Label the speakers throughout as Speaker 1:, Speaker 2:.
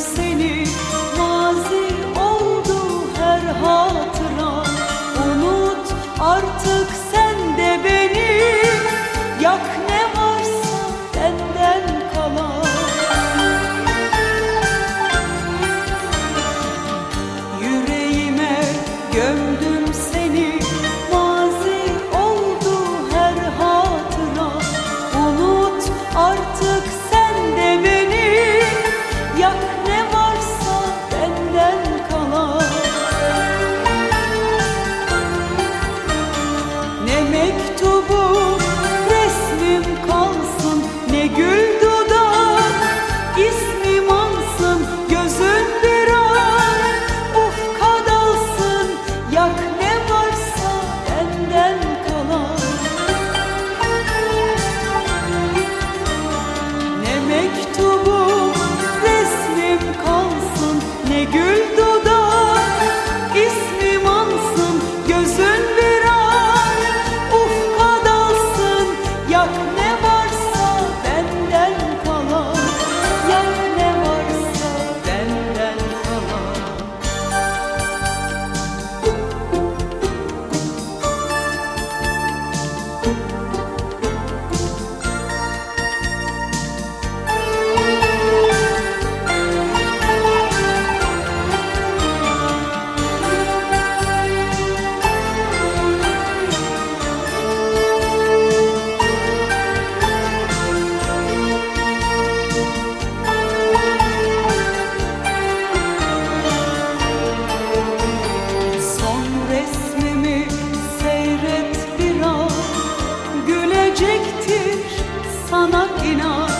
Speaker 1: see sana inan.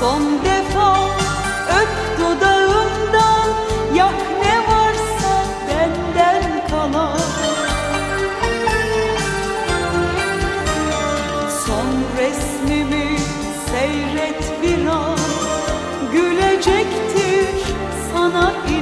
Speaker 1: Son defa öp dudağımdan Yak ne varsa benden kalan. Son resmimi seyret bir an. Gülecektir sana inan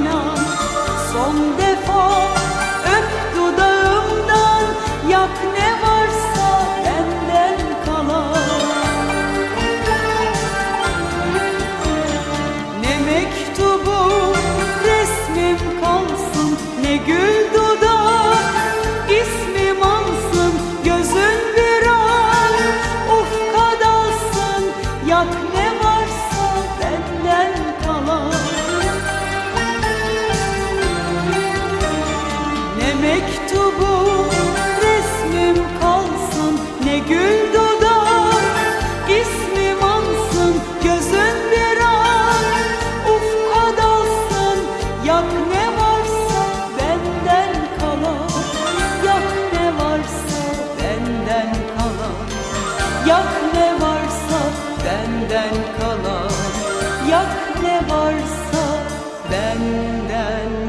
Speaker 1: Yak ne varsa benden kalan Yak ne varsa benden kalan Yak ne varsa benden kalan Yak ne varsa benden